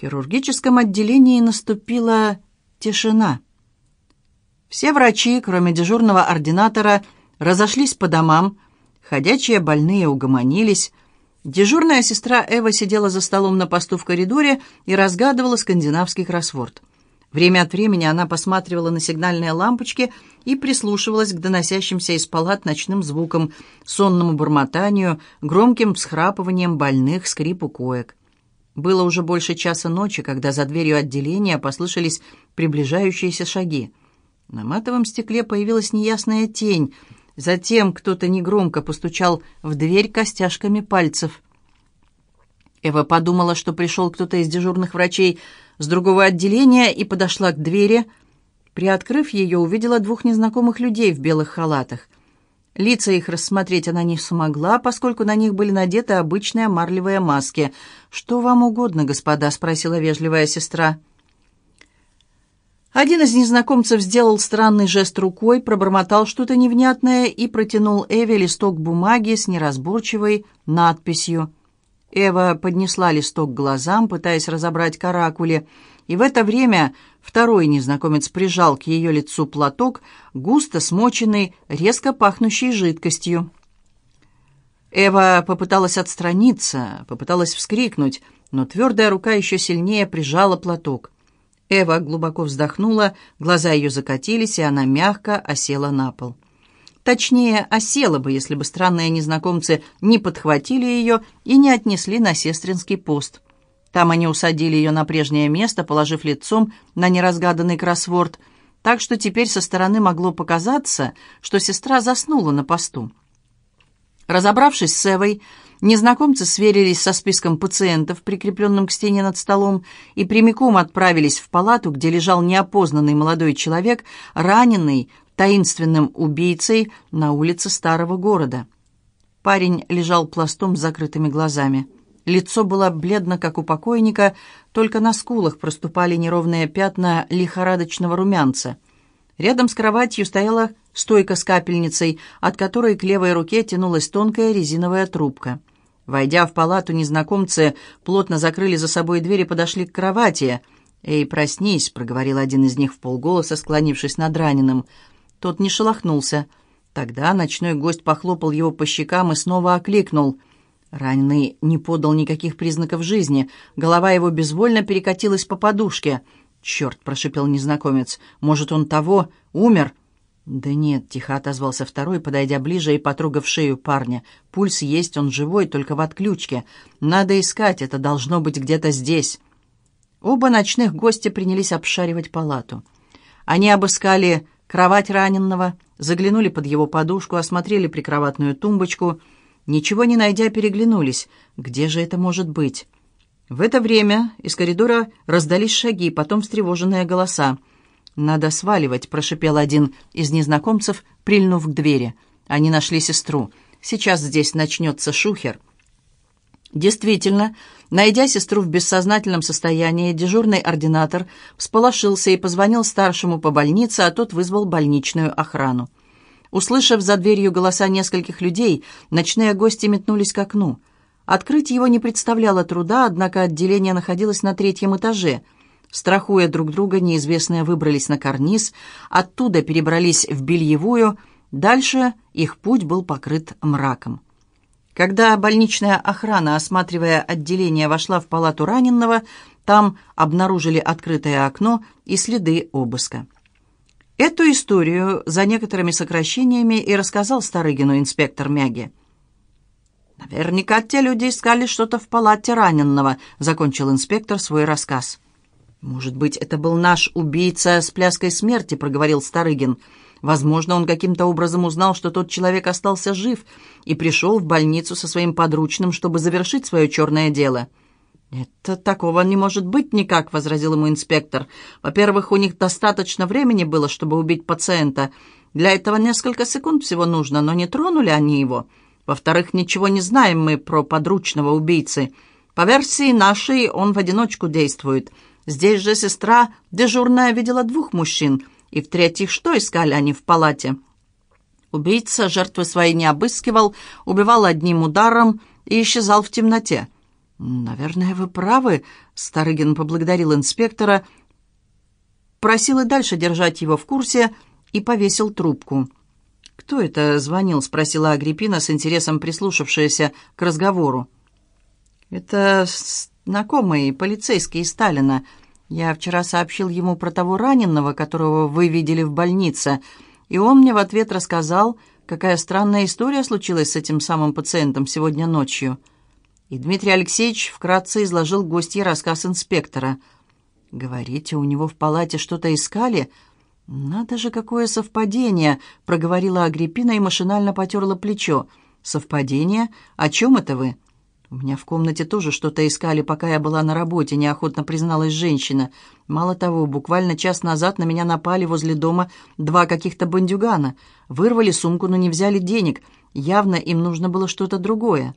хирургическом отделении наступила тишина. Все врачи, кроме дежурного ординатора, разошлись по домам, ходячие больные угомонились. Дежурная сестра Эва сидела за столом на посту в коридоре и разгадывала скандинавский кроссворд. Время от времени она посматривала на сигнальные лампочки и прислушивалась к доносящимся из палат ночным звукам, сонному бормотанию, громким всхрапыванием больных, скрипу коек. Было уже больше часа ночи, когда за дверью отделения послышались приближающиеся шаги. На матовом стекле появилась неясная тень. Затем кто-то негромко постучал в дверь костяшками пальцев. Эва подумала, что пришел кто-то из дежурных врачей с другого отделения и подошла к двери. Приоткрыв ее, увидела двух незнакомых людей в белых халатах. Лица их рассмотреть она не смогла, поскольку на них были надеты обычные марлевые маски. «Что вам угодно, господа?» — спросила вежливая сестра. Один из незнакомцев сделал странный жест рукой, пробормотал что-то невнятное и протянул Эве листок бумаги с неразборчивой надписью. Эва поднесла листок к глазам, пытаясь разобрать каракули, и в это время второй незнакомец прижал к ее лицу платок, густо смоченный, резко пахнущей жидкостью. Эва попыталась отстраниться, попыталась вскрикнуть, но твердая рука еще сильнее прижала платок. Эва глубоко вздохнула, глаза ее закатились, и она мягко осела на пол. Точнее, осела бы, если бы странные незнакомцы не подхватили ее и не отнесли на сестринский пост. Там они усадили ее на прежнее место, положив лицом на неразгаданный кроссворд, так что теперь со стороны могло показаться, что сестра заснула на посту. Разобравшись с Эвой, незнакомцы сверились со списком пациентов, прикрепленным к стене над столом, и прямиком отправились в палату, где лежал неопознанный молодой человек, раненый таинственным убийцей на улице старого города. Парень лежал пластом с закрытыми глазами. Лицо было бледно, как у покойника, только на скулах проступали неровные пятна лихорадочного румянца. Рядом с кроватью стояла стойка с капельницей, от которой к левой руке тянулась тонкая резиновая трубка. Войдя в палату, незнакомцы плотно закрыли за собой дверь и подошли к кровати. «Эй, проснись», — проговорил один из них в полголоса, склонившись над раненым. Тот не шелохнулся. Тогда ночной гость похлопал его по щекам и снова окликнул. Раненый не подал никаких признаков жизни. Голова его безвольно перекатилась по подушке. «Черт!» — прошипел незнакомец. «Может, он того? Умер?» «Да нет», — тихо отозвался второй, подойдя ближе и потрогав шею парня. «Пульс есть, он живой, только в отключке. Надо искать, это должно быть где-то здесь». Оба ночных гостя принялись обшаривать палату. Они обыскали кровать раненного, заглянули под его подушку, осмотрели прикроватную тумбочку. Ничего не найдя, переглянулись. Где же это может быть? В это время из коридора раздались шаги, потом встревоженные голоса. «Надо сваливать», — прошипел один из незнакомцев, прильнув к двери. Они нашли сестру. «Сейчас здесь начнется шухер». Действительно, найдя сестру в бессознательном состоянии, дежурный ординатор всполошился и позвонил старшему по больнице, а тот вызвал больничную охрану. Услышав за дверью голоса нескольких людей, ночные гости метнулись к окну. Открыть его не представляло труда, однако отделение находилось на третьем этаже. Страхуя друг друга, неизвестные выбрались на карниз, оттуда перебрались в бельевую, дальше их путь был покрыт мраком. Когда больничная охрана, осматривая отделение, вошла в палату раненого, там обнаружили открытое окно и следы обыска. Эту историю за некоторыми сокращениями и рассказал Старыгину инспектор Мяги. «Наверняка те люди искали что-то в палате раненого», — закончил инспектор свой рассказ. «Может быть, это был наш убийца с пляской смерти», — проговорил Старыгин. Возможно, он каким-то образом узнал, что тот человек остался жив и пришел в больницу со своим подручным, чтобы завершить свое черное дело. «Это такого не может быть никак», — возразил ему инспектор. «Во-первых, у них достаточно времени было, чтобы убить пациента. Для этого несколько секунд всего нужно, но не тронули они его. Во-вторых, ничего не знаем мы про подручного убийцы. По версии нашей, он в одиночку действует. Здесь же сестра дежурная видела двух мужчин — и в-третьих, что искали они в палате? Убийца жертвы своей не обыскивал, убивал одним ударом и исчезал в темноте. «Наверное, вы правы», — Старыгин поблагодарил инспектора, просил и дальше держать его в курсе и повесил трубку. «Кто это звонил?» — спросила Агриппина с интересом прислушавшаяся к разговору. «Это знакомый полицейский Сталина. Я вчера сообщил ему про того раненого, которого вы видели в больнице, и он мне в ответ рассказал, какая странная история случилась с этим самым пациентом сегодня ночью». И Дмитрий Алексеевич вкратце изложил гостье рассказ инспектора. «Говорите, у него в палате что-то искали?» «Надо же, какое совпадение!» — проговорила Агриппина и машинально потерла плечо. «Совпадение? О чем это вы?» «У меня в комнате тоже что-то искали, пока я была на работе», — неохотно призналась женщина. «Мало того, буквально час назад на меня напали возле дома два каких-то бандюгана. Вырвали сумку, но не взяли денег. Явно им нужно было что-то другое».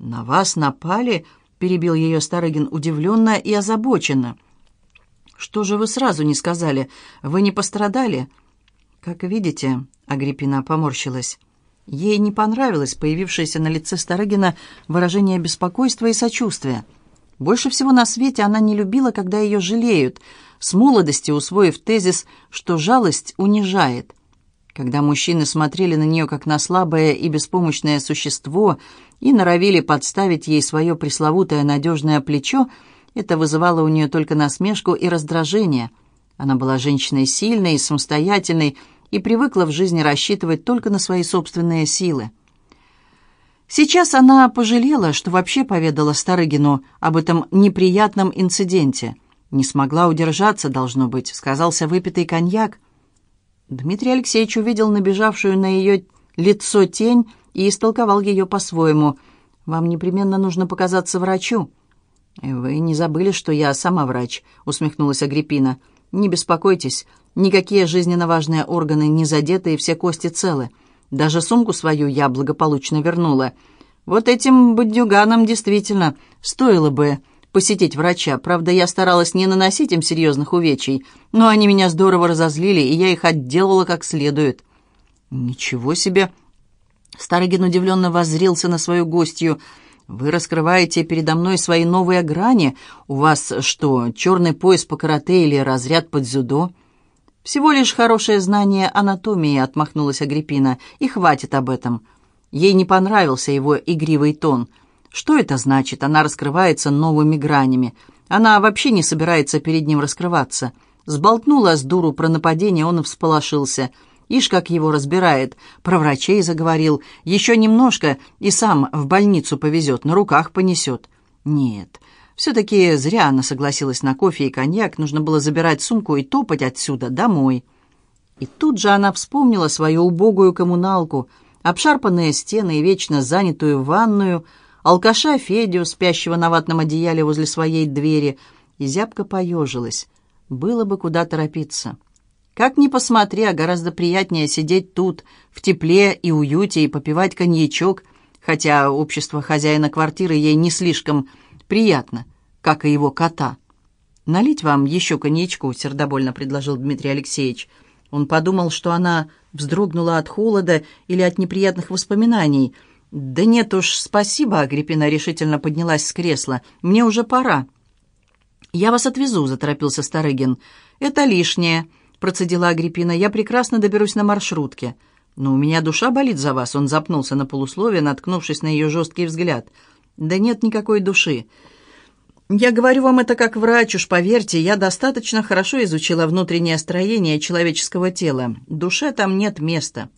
«На вас напали?» — перебил ее Старыгин удивленно и озабоченно. «Что же вы сразу не сказали? Вы не пострадали?» «Как видите», — Агриппина поморщилась. Ей не понравилось появившееся на лице Старыгина выражение беспокойства и сочувствия. Больше всего на свете она не любила, когда ее жалеют, с молодости усвоив тезис, что жалость унижает. Когда мужчины смотрели на нее как на слабое и беспомощное существо и норовили подставить ей свое пресловутое надежное плечо, это вызывало у нее только насмешку и раздражение. Она была женщиной сильной и самостоятельной, и привыкла в жизни рассчитывать только на свои собственные силы. Сейчас она пожалела, что вообще поведала Старыгину об этом неприятном инциденте. Не смогла удержаться, должно быть, сказался выпитый коньяк. Дмитрий Алексеевич увидел набежавшую на ее лицо тень и истолковал ее по-своему. «Вам непременно нужно показаться врачу». «Вы не забыли, что я сама врач», — усмехнулась Агриппина. «Не беспокойтесь, никакие жизненно важные органы не задеты и все кости целы. Даже сумку свою я благополучно вернула. Вот этим бандюганам действительно стоило бы посетить врача. Правда, я старалась не наносить им серьезных увечий, но они меня здорово разозлили, и я их отделала как следует». «Ничего себе!» Старыгин удивленно воззрился на свою гостью. «Вы раскрываете передо мной свои новые грани. У вас что, черный пояс по карате или разряд под дзюдо?» «Всего лишь хорошее знание анатомии», — отмахнулась Агриппина, — «и хватит об этом». Ей не понравился его игривый тон. Что это значит? Она раскрывается новыми гранями. Она вообще не собирается перед ним раскрываться. Сболтнула с дуру про нападение, он и всполошился — Ишь, как его разбирает. Про врачей заговорил. Еще немножко и сам в больницу повезет, на руках понесет. Нет, все-таки зря она согласилась на кофе и коньяк. Нужно было забирать сумку и топать отсюда, домой. И тут же она вспомнила свою убогую коммуналку, обшарпанные стены и вечно занятую ванную, алкаша Федю, спящего на ватном одеяле возле своей двери, и зябко поежилась. Было бы куда торопиться. Как ни посмотри, а гораздо приятнее сидеть тут, в тепле и уюте, и попивать коньячок, хотя общество хозяина квартиры ей не слишком приятно, как и его кота. «Налить вам еще коньячку», — сердобольно предложил Дмитрий Алексеевич. Он подумал, что она вздрогнула от холода или от неприятных воспоминаний. «Да нет уж, спасибо», — Агриппина решительно поднялась с кресла. «Мне уже пора». «Я вас отвезу», — заторопился Старыгин. «Это лишнее процедила Агриппина. «Я прекрасно доберусь на маршрутке». «Но у меня душа болит за вас», — он запнулся на полусловие, наткнувшись на ее жесткий взгляд. «Да нет никакой души. Я говорю вам это как врач, уж поверьте, я достаточно хорошо изучила внутреннее строение человеческого тела. Душе там нет места».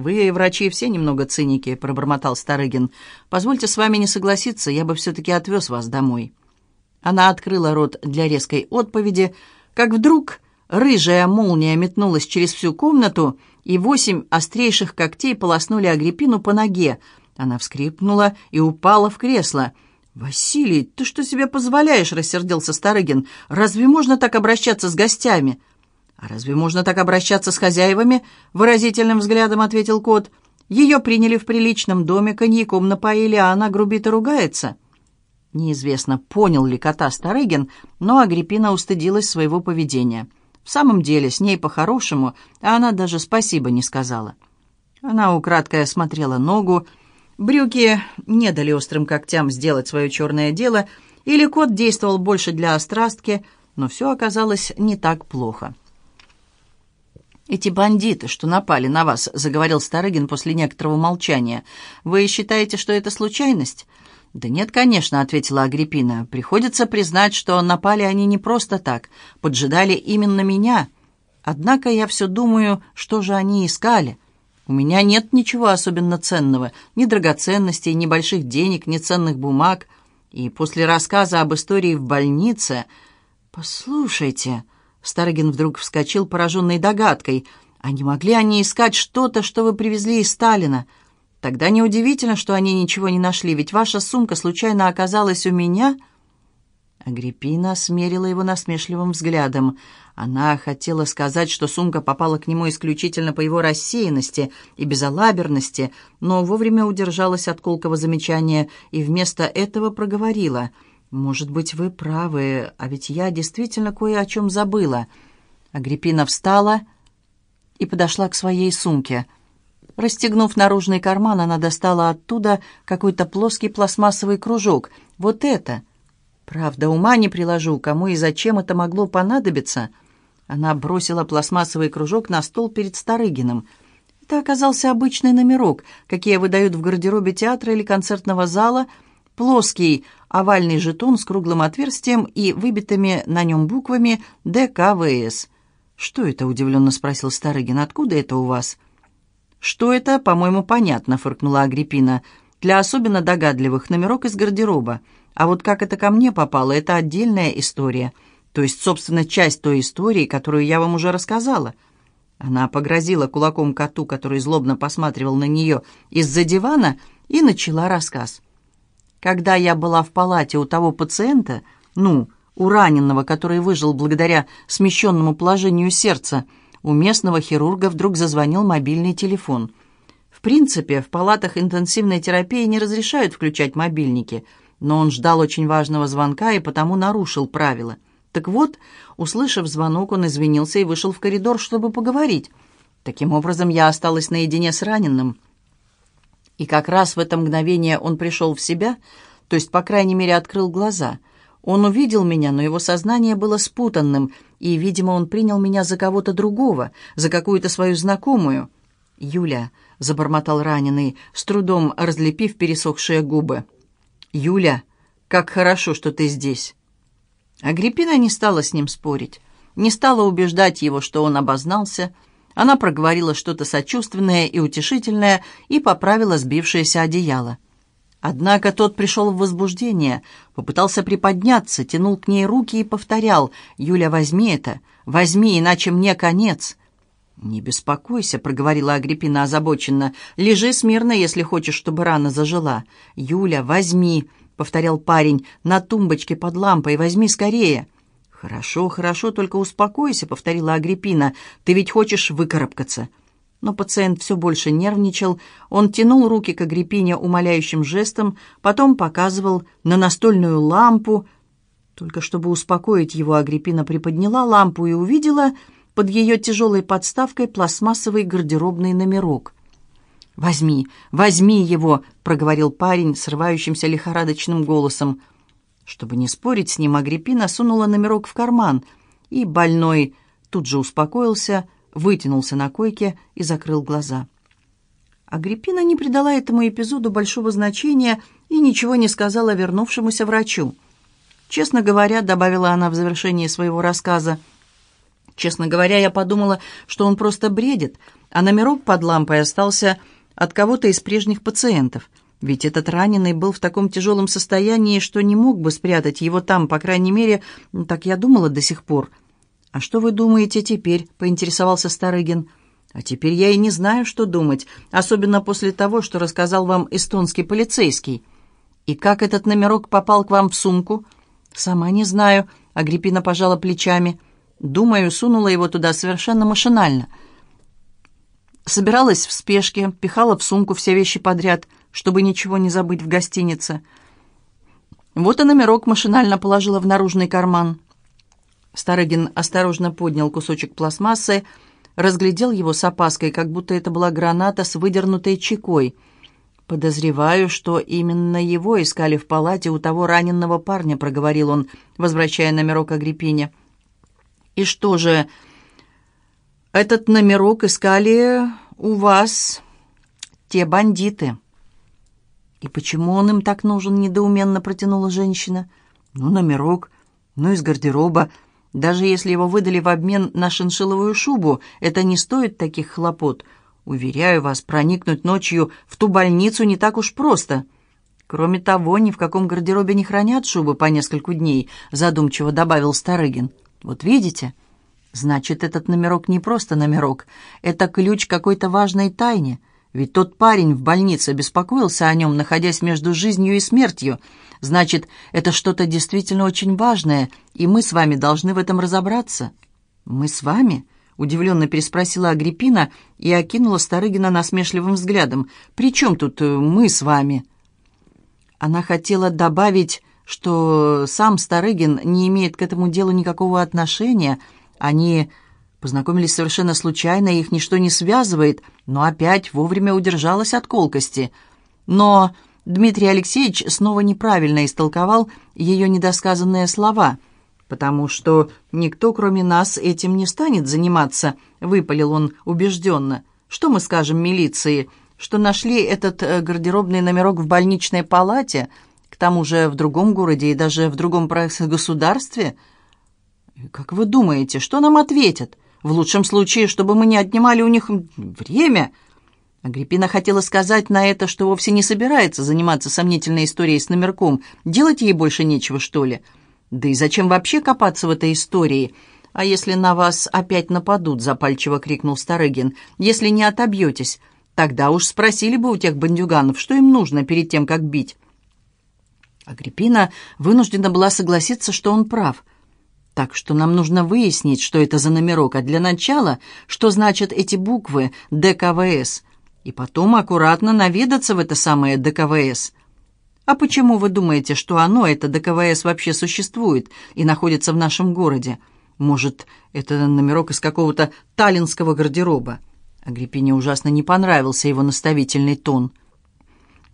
«Вы, врачи, все немного циники», — пробормотал Старыгин. «Позвольте с вами не согласиться, я бы все-таки отвез вас домой». Она открыла рот для резкой отповеди, как вдруг Рыжая молния метнулась через всю комнату, и восемь острейших когтей полоснули Агриппину по ноге. Она вскрипнула и упала в кресло. «Василий, ты что себе позволяешь?» — рассердился Старыгин. «Разве можно так обращаться с гостями?» «А разве можно так обращаться с хозяевами?» — выразительным взглядом ответил кот. «Ее приняли в приличном доме, коньяком напоили, а она грубит и ругается». Неизвестно, понял ли кота Старыгин, но Агриппина устыдилась своего поведения. В самом деле, с ней по-хорошему, а она даже спасибо не сказала. Она украдкой осмотрела ногу. Брюки не дали острым когтям сделать свое черное дело, или кот действовал больше для острастки, но все оказалось не так плохо. «Эти бандиты, что напали на вас», — заговорил Старыгин после некоторого молчания. «Вы считаете, что это случайность?» «Да нет, конечно», — ответила Агриппина. «Приходится признать, что напали они не просто так, поджидали именно меня. Однако я все думаю, что же они искали. У меня нет ничего особенно ценного, ни драгоценностей, ни больших денег, ни ценных бумаг. И после рассказа об истории в больнице... Послушайте...» Старыгин вдруг вскочил, пораженный догадкой. «А не могли они искать что-то, что вы привезли из Сталина? Тогда неудивительно, что они ничего не нашли, ведь ваша сумка случайно оказалась у меня...» Агриппина смерила его насмешливым взглядом. Она хотела сказать, что сумка попала к нему исключительно по его рассеянности и безалаберности, но вовремя удержалась от колкого замечания и вместо этого проговорила — «Может быть, вы правы, а ведь я действительно кое о чем забыла». Агриппина встала и подошла к своей сумке. Расстегнув наружный карман, она достала оттуда какой-то плоский пластмассовый кружок. «Вот это!» «Правда, ума не приложу, кому и зачем это могло понадобиться?» Она бросила пластмассовый кружок на стол перед Старыгиным. Это оказался обычный номерок, какие выдают в гардеробе театра или концертного зала – плоский овальный жетон с круглым отверстием и выбитыми на нем буквами ДКВС. «Что это?» — удивленно спросил Старыгин. «Откуда это у вас?» «Что это, по-моему, понятно», — фыркнула Агриппина. «Для особенно догадливых номерок из гардероба. А вот как это ко мне попало, это отдельная история. То есть, собственно, часть той истории, которую я вам уже рассказала». Она погрозила кулаком коту, который злобно посматривал на нее из-за дивана, и начала рассказ. Когда я была в палате у того пациента, ну, у раненого, который выжил благодаря смещенному положению сердца, у местного хирурга вдруг зазвонил мобильный телефон. В принципе, в палатах интенсивной терапии не разрешают включать мобильники, но он ждал очень важного звонка и потому нарушил правила. Так вот, услышав звонок, он извинился и вышел в коридор, чтобы поговорить. Таким образом, я осталась наедине с раненым – и как раз в это мгновение он пришел в себя, то есть, по крайней мере, открыл глаза. Он увидел меня, но его сознание было спутанным, и, видимо, он принял меня за кого-то другого, за какую-то свою знакомую. «Юля», — забормотал раненый, с трудом разлепив пересохшие губы. «Юля, как хорошо, что ты здесь». Агриппина не стала с ним спорить, не стала убеждать его, что он обознался, — она проговорила что-то сочувственное и утешительное и поправила сбившееся одеяло. Однако тот пришел в возбуждение, попытался приподняться, тянул к ней руки и повторял «Юля, возьми это, возьми, иначе мне конец». «Не беспокойся», — проговорила Агриппина озабоченно. «Лежи смирно, если хочешь, чтобы рана зажила». «Юля, возьми», — повторял парень, — «на тумбочке под лампой, возьми скорее». «Хорошо, хорошо, только успокойся», — повторила Агриппина. «Ты ведь хочешь выкарабкаться». Но пациент все больше нервничал. Он тянул руки к Агриппине умоляющим жестом, потом показывал на настольную лампу. Только чтобы успокоить его, Агриппина приподняла лампу и увидела под ее тяжелой подставкой пластмассовый гардеробный номерок. «Возьми, возьми его», — проговорил парень срывающимся лихорадочным голосом. Чтобы не спорить с ним, Агриппина сунула номерок в карман, и больной тут же успокоился, вытянулся на койке и закрыл глаза. Агриппина не придала этому эпизоду большого значения и ничего не сказала вернувшемуся врачу. «Честно говоря», — добавила она в завершении своего рассказа, «честно говоря, я подумала, что он просто бредит, а номерок под лампой остался от кого-то из прежних пациентов. Ведь этот раненый был в таком тяжелом состоянии, что не мог бы спрятать его там, по крайней мере, так я думала до сих пор. «А что вы думаете теперь?» — поинтересовался Старыгин. «А теперь я и не знаю, что думать, особенно после того, что рассказал вам эстонский полицейский. И как этот номерок попал к вам в сумку?» «Сама не знаю», — Агриппина пожала плечами. «Думаю, сунула его туда совершенно машинально». Собиралась в спешке, пихала в сумку все вещи подряд — чтобы ничего не забыть в гостинице. Вот и номерок машинально положила в наружный карман. Старыгин осторожно поднял кусочек пластмассы, разглядел его с опаской, как будто это была граната с выдернутой чекой. «Подозреваю, что именно его искали в палате у того раненного парня», — проговорил он, возвращая номерок Агриппине. «И что же, этот номерок искали у вас те бандиты?» «И почему он им так нужен?» — недоуменно протянула женщина. «Ну, номерок, ну, из гардероба. Даже если его выдали в обмен на шиншиловую шубу, это не стоит таких хлопот. Уверяю вас, проникнуть ночью в ту больницу не так уж просто. Кроме того, ни в каком гардеробе не хранят шубы по нескольку дней, задумчиво добавил Старыгин. Вот видите? Значит, этот номерок не просто номерок. Это ключ какой-то важной тайне. Ведь тот парень в больнице беспокоился о нем, находясь между жизнью и смертью. Значит, это что-то действительно очень важное, и мы с вами должны в этом разобраться. Мы с вами? Удивленно переспросила Агриппина и окинула Старыгина насмешливым взглядом. «При чем тут э, мы с вами?» Она хотела добавить, что сам Старыгин не имеет к этому делу никакого отношения. Они познакомились совершенно случайно, их ничто не связывает, но опять вовремя удержалась от колкости. Но Дмитрий Алексеевич снова неправильно истолковал ее недосказанные слова — «Потому что никто, кроме нас, этим не станет заниматься», — выпалил он убежденно. «Что мы скажем милиции? Что нашли этот э, гардеробный номерок в больничной палате, к тому же в другом городе и даже в другом государстве?» «Как вы думаете, что нам ответят? В лучшем случае, чтобы мы не отнимали у них время...» Агриппина хотела сказать на это, что вовсе не собирается заниматься сомнительной историей с номерком. Делать ей больше нечего, что ли?» Да и зачем вообще копаться в этой истории? А если на вас опять нападут, запальчиво крикнул Старыгин, если не отобьетесь, тогда уж спросили бы у тех бандюганов, что им нужно перед тем, как бить. Агриппина вынуждена была согласиться, что он прав. Так что нам нужно выяснить, что это за номерок, а для начала, что значат эти буквы ДКВС, и потом аккуратно наведаться в это самое ДКВС. А почему вы думаете, что оно, это ДКВС, вообще существует и находится в нашем городе? Может, это номерок из какого-то таллинского гардероба?» Агриппине ужасно не понравился его наставительный тон.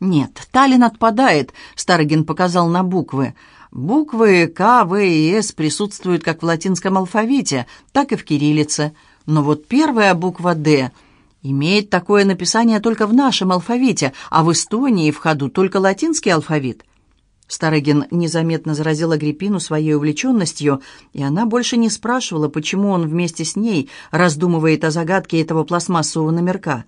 «Нет, Таллин отпадает», — Старогин показал на буквы. «Буквы К, В и С присутствуют как в латинском алфавите, так и в кириллице. Но вот первая буква «Д» Имеет такое написание только в нашем алфавите, а в Эстонии в ходу только латинский алфавит. Старыгин незаметно заразил Агриппину своей увлеченностью, и она больше не спрашивала, почему он вместе с ней раздумывает о загадке этого пластмассового номерка.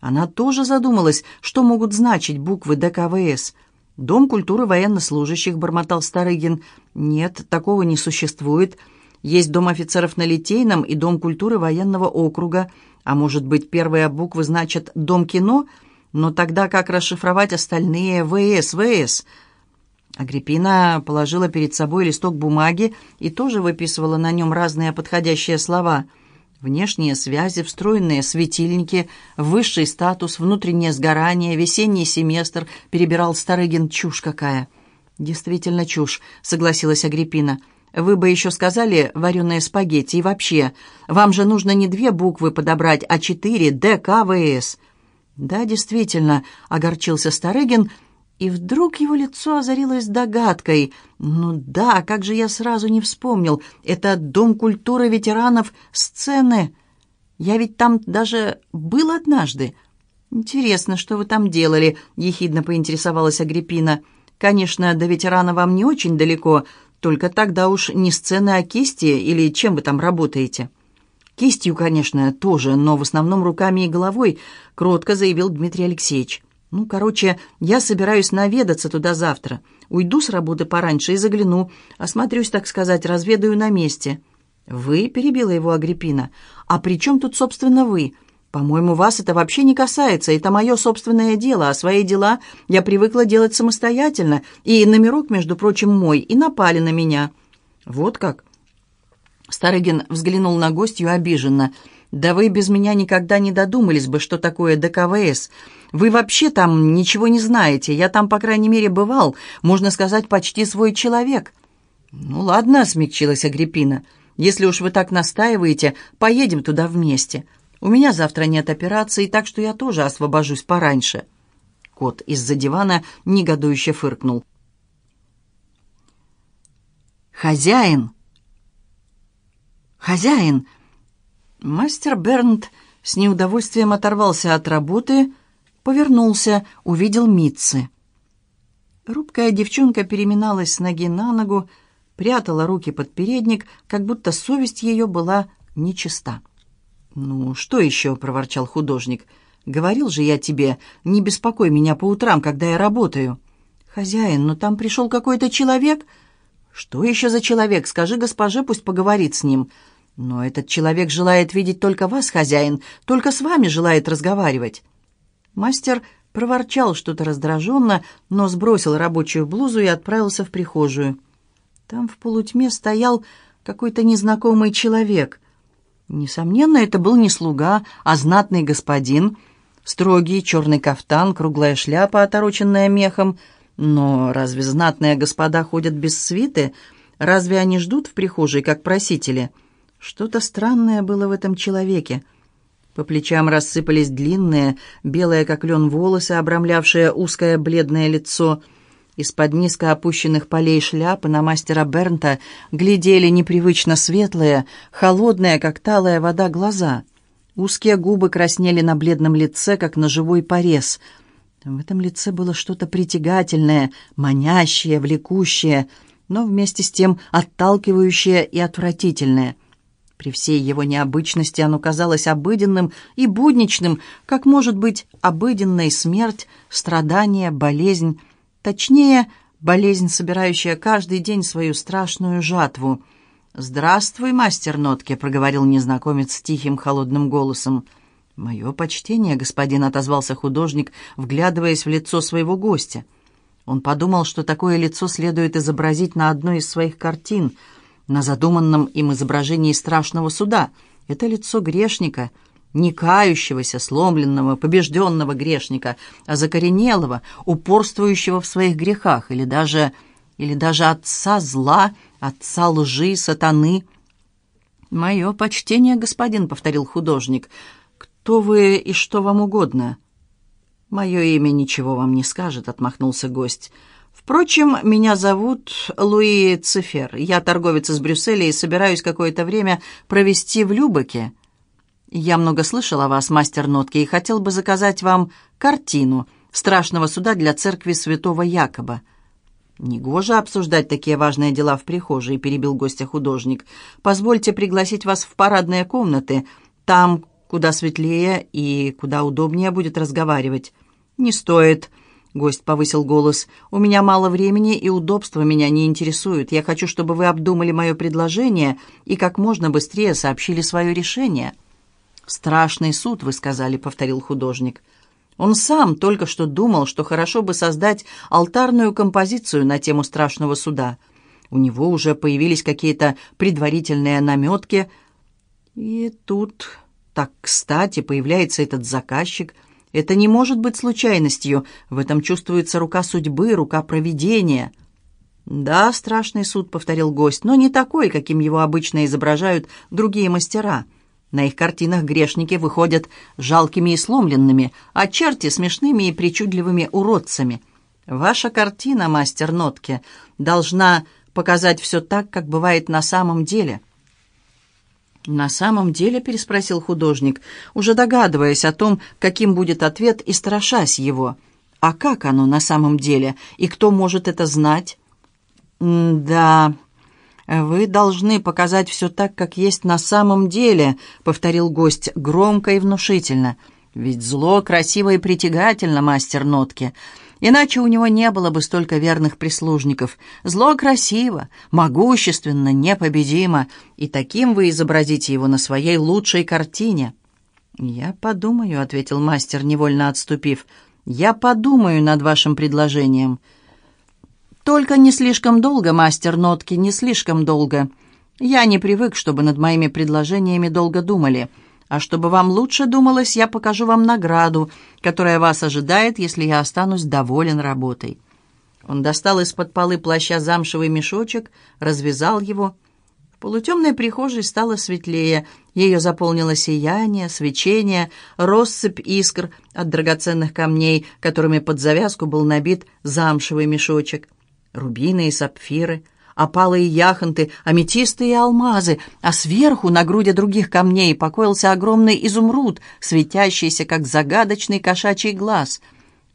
Она тоже задумалась, что могут значить буквы ДКВС. «Дом культуры военнослужащих», — бормотал Старыгин. «Нет, такого не существует. Есть дом офицеров на Литейном и дом культуры военного округа». А может быть, первые буквы значат «Дом кино»? Но тогда как расшифровать остальные «ВС», «ВС»? Агриппина положила перед собой листок бумаги и тоже выписывала на нем разные подходящие слова. Внешние связи, встроенные светильники, высший статус, внутреннее сгорание, весенний семестр, перебирал Старыгин. Чушь какая! Действительно чушь, согласилась Агриппина. Вы бы еще сказали «вареные спагетти» и вообще, вам же нужно не две буквы подобрать, а четыре ДКВС. Да, действительно, огорчился Старыгин, и вдруг его лицо озарилось догадкой. Ну да, как же я сразу не вспомнил. Это Дом культуры ветеранов сцены. Я ведь там даже был однажды. Интересно, что вы там делали, ехидно поинтересовалась Агриппина. Конечно, до ветерана вам не очень далеко, только тогда уж не сцены, а кисти, или чем вы там работаете?» «Кистью, конечно, тоже, но в основном руками и головой», — кротко заявил Дмитрий Алексеевич. «Ну, короче, я собираюсь наведаться туда завтра. Уйду с работы пораньше и загляну. Осмотрюсь, так сказать, разведаю на месте». «Вы?» — перебила его Агриппина. «А при чем тут, собственно, вы? «По-моему, вас это вообще не касается. Это мое собственное дело, а свои дела я привыкла делать самостоятельно. И номерок, между прочим, мой, и напали на меня». «Вот как?» Старыгин взглянул на гостью обиженно. «Да вы без меня никогда не додумались бы, что такое ДКВС. Вы вообще там ничего не знаете. Я там, по крайней мере, бывал, можно сказать, почти свой человек». «Ну ладно», — смягчилась Агриппина. «Если уж вы так настаиваете, поедем туда вместе». У меня завтра нет операции, так что я тоже освобожусь пораньше». кот из-за дивана негодующе фыркнул. «Хозяин!» «Хозяин!» Мастер Бернт с неудовольствием оторвался от работы, повернулся, увидел Митцы. Рубкая девчонка переминалась с ноги на ногу, прятала руки под передник, как будто совесть ее была нечиста. «Ну, что еще?» — проворчал художник. «Говорил же я тебе, не беспокой меня по утрам, когда я работаю». «Хозяин, но там пришел какой-то человек». «Что еще за человек? Скажи госпоже, пусть поговорит с ним». «Но этот человек желает видеть только вас, хозяин, только с вами желает разговаривать». Мастер проворчал что-то раздраженно, но сбросил рабочую блузу и отправился в прихожую. Там в полутьме стоял какой-то незнакомый человек. Несомненно, это был не слуга, а знатный господин. Строгий черный кафтан, круглая шляпа, отороченная мехом. Но разве знатные господа ходят без свиты? Разве они ждут в прихожей, как просители? Что-то странное было в этом человеке. По плечам рассыпались длинные, белые как лен волосы, обрамлявшие узкое бледное лицо — из-под низко опущенных полей шляпы на мастера Бернта глядели непривычно светлые, холодные, как талая вода, глаза. Узкие губы краснели на бледном лице, как на живой порез. В этом лице было что-то притягательное, манящее, влекущее, но вместе с тем отталкивающее и отвратительное. При всей его необычности оно казалось обыденным и будничным, как может быть обыденной смерть, страдание, болезнь, Точнее, болезнь, собирающая каждый день свою страшную жатву. «Здравствуй, мастер Нотке», — проговорил незнакомец тихим холодным голосом. «Мое почтение, господин», — отозвался художник, вглядываясь в лицо своего гостя. Он подумал, что такое лицо следует изобразить на одной из своих картин, на задуманном им изображении страшного суда. Это лицо грешника — не кающегося, сломленного, побежденного грешника, а закоренелого, упорствующего в своих грехах, или даже, или даже отца зла, отца лжи, сатаны. «Мое почтение, господин», — повторил художник. «Кто вы и что вам угодно?» «Мое имя ничего вам не скажет», — отмахнулся гость. «Впрочем, меня зовут Луи Цифер. Я торговец из Брюсселя и собираюсь какое-то время провести в Любеке». «Я много слышал о вас, мастер Нотки, и хотел бы заказать вам картину страшного суда для церкви святого Якоба». «Негоже обсуждать такие важные дела в прихожей», — перебил гостя художник. «Позвольте пригласить вас в парадные комнаты. Там, куда светлее и куда удобнее будет разговаривать». «Не стоит», — гость повысил голос. «У меня мало времени, и удобства меня не интересуют. Я хочу, чтобы вы обдумали мое предложение и как можно быстрее сообщили свое решение». «Страшный суд, вы сказали», — повторил художник. Он сам только что думал, что хорошо бы создать алтарную композицию на тему страшного суда. У него уже появились какие-то предварительные наметки. И тут, так кстати, появляется этот заказчик. Это не может быть случайностью. В этом чувствуется рука судьбы, рука провидения. «Да, страшный суд», — повторил гость, — «но не такой, каким его обычно изображают другие мастера». На их картинах грешники выходят жалкими и сломленными, а черти смешными и причудливыми уродцами. Ваша картина, мастер Нотке, должна показать все так, как бывает на самом деле». «На самом деле?» — переспросил художник, уже догадываясь о том, каким будет ответ и страшась его. «А как оно на самом деле? И кто может это знать?» «Да...» «Вы должны показать все так, как есть на самом деле», — повторил гость громко и внушительно. «Ведь зло красиво и притягательно, мастер нотки. Иначе у него не было бы столько верных прислужников. Зло красиво, могущественно, непобедимо, и таким вы изобразите его на своей лучшей картине». «Я подумаю», — ответил мастер, невольно отступив. «Я подумаю над вашим предложением». «Только не слишком долго, мастер Нотки, не слишком долго. Я не привык, чтобы над моими предложениями долго думали. А чтобы вам лучше думалось, я покажу вам награду, которая вас ожидает, если я останусь доволен работой». Он достал из-под полы плаща замшевый мешочек, развязал его. В полутемной прихожей стало светлее. Ее заполнило сияние, свечение, россыпь искр от драгоценных камней, которыми под завязку был набит замшевый мешочек. Рубины и сапфиры, опалые яхонты, аметисты и алмазы, а сверху, на груди других камней, покоился огромный изумруд, светящийся, как загадочный кошачий глаз —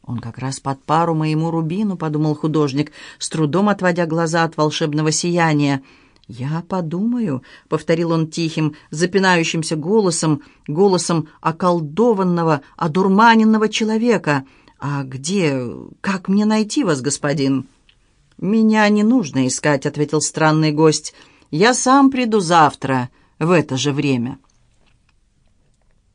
«Он как раз под пару моему рубину», — подумал художник, с трудом отводя глаза от волшебного сияния. «Я подумаю», — повторил он тихим, запинающимся голосом, голосом околдованного, одурманенного человека. «А где... как мне найти вас, господин?» «Меня не нужно искать», — ответил странный гость. «Я сам приду завтра в это же время».